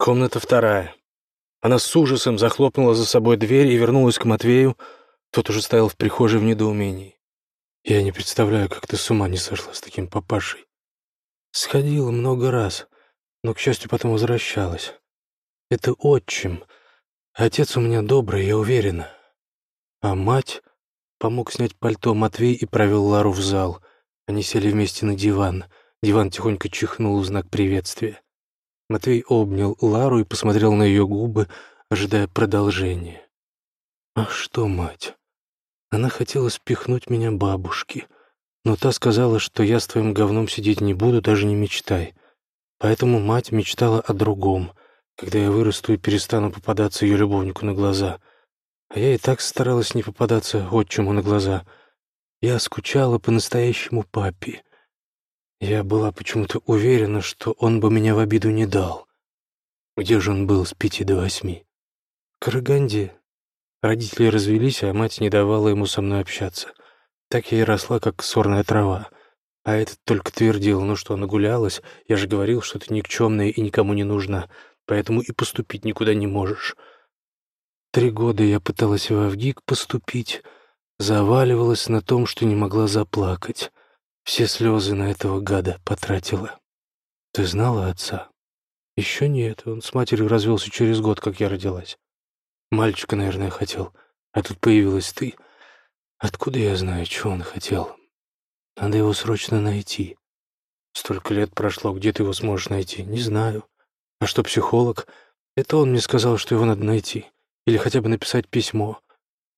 Комната вторая. Она с ужасом захлопнула за собой дверь и вернулась к Матвею. Тот уже стоял в прихожей в недоумении. «Я не представляю, как ты с ума не сошла с таким папашей». Сходила много раз, но, к счастью, потом возвращалась. Это отчим. Отец у меня добрый, я уверена. А мать помог снять пальто Матвей и провел Лару в зал. Они сели вместе на диван. Диван тихонько чихнул в знак приветствия. Матвей обнял Лару и посмотрел на ее губы, ожидая продолжения. «А что, мать? Она хотела спихнуть меня бабушке, но та сказала, что я с твоим говном сидеть не буду, даже не мечтай. Поэтому мать мечтала о другом, когда я вырасту и перестану попадаться ее любовнику на глаза. А я и так старалась не попадаться отчиму на глаза. Я скучала по настоящему папе». Я была почему-то уверена, что он бы меня в обиду не дал. Где же он был с пяти до восьми? В Караганде. Родители развелись, а мать не давала ему со мной общаться. Так я и росла, как сорная трава. А этот только твердил, ну что, нагулялась, я же говорил, что ты никчемная и никому не нужна, поэтому и поступить никуда не можешь. Три года я пыталась в Авгик поступить, заваливалась на том, что не могла заплакать. Все слезы на этого гада потратила. Ты знала отца? Еще нет, он с матерью развелся через год, как я родилась. Мальчика, наверное, хотел, а тут появилась ты. Откуда я знаю, что он хотел? Надо его срочно найти. Столько лет прошло, где ты его сможешь найти? Не знаю. А что психолог? Это он мне сказал, что его надо найти. Или хотя бы написать письмо.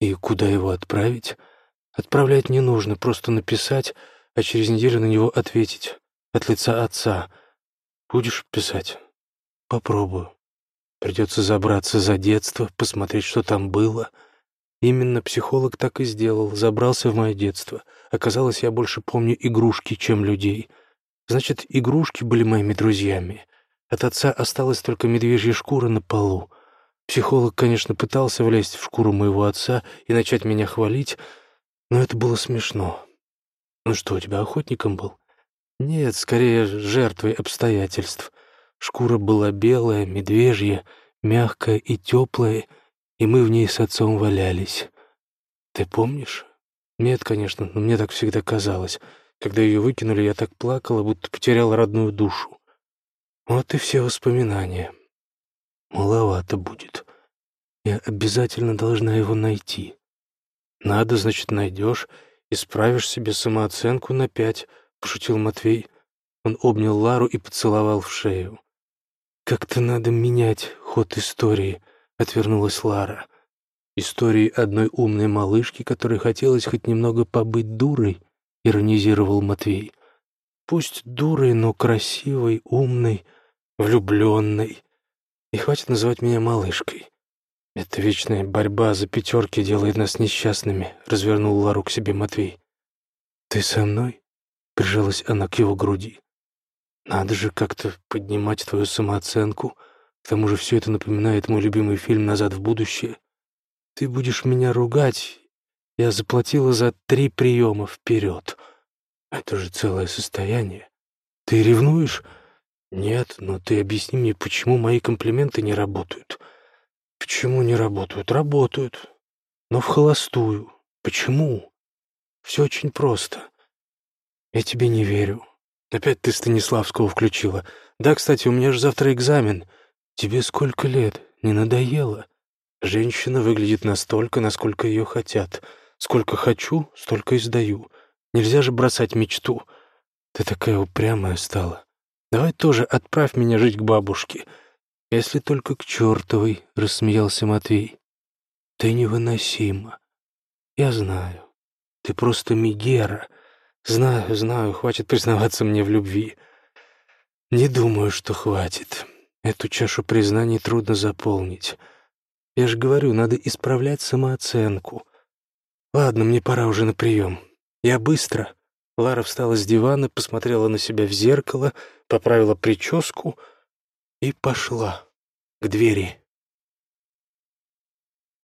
И куда его отправить? Отправлять не нужно, просто написать, а через неделю на него ответить от лица отца. Будешь писать? Попробую. Придется забраться за детство, посмотреть, что там было. Именно психолог так и сделал, забрался в мое детство. Оказалось, я больше помню игрушки, чем людей. Значит, игрушки были моими друзьями. От отца осталась только медвежья шкура на полу. Психолог, конечно, пытался влезть в шкуру моего отца и начать меня хвалить, но это было смешно. «Ну что, у тебя охотником был?» «Нет, скорее жертвой обстоятельств. Шкура была белая, медвежья, мягкая и теплая, и мы в ней с отцом валялись. Ты помнишь?» «Нет, конечно, но мне так всегда казалось. Когда ее выкинули, я так плакала, будто потерял родную душу. Вот и все воспоминания. Маловато будет. Я обязательно должна его найти. Надо, значит, найдешь» «Исправишь себе самооценку на пять», — пошутил Матвей. Он обнял Лару и поцеловал в шею. «Как-то надо менять ход истории», — отвернулась Лара. «Истории одной умной малышки, которой хотелось хоть немного побыть дурой», — иронизировал Матвей. «Пусть дурой, но красивой, умной, влюбленной. И хватит называть меня малышкой. «Эта вечная борьба за пятерки делает нас несчастными», — развернул Лару к себе Матвей. «Ты со мной?» — прижалась она к его груди. «Надо же как-то поднимать твою самооценку. К тому же все это напоминает мой любимый фильм «Назад в будущее». Ты будешь меня ругать. Я заплатила за три приема вперед. Это же целое состояние. Ты ревнуешь? Нет, но ты объясни мне, почему мои комплименты не работают». Почему не работают? Работают. Но в холостую. Почему? Все очень просто. Я тебе не верю. Опять ты Станиславского включила. Да, кстати, у меня же завтра экзамен. Тебе сколько лет? Не надоело? Женщина выглядит настолько, насколько ее хотят. Сколько хочу, столько и сдаю. Нельзя же бросать мечту. Ты такая упрямая стала. Давай тоже отправь меня жить к бабушке. «Если только к чертовой», — рассмеялся Матвей. «Ты невыносима. Я знаю. Ты просто Мигера. Знаю, знаю, хватит признаваться мне в любви. Не думаю, что хватит. Эту чашу признаний трудно заполнить. Я же говорю, надо исправлять самооценку. Ладно, мне пора уже на прием. Я быстро». Лара встала с дивана, посмотрела на себя в зеркало, поправила прическу — и пошла к двери.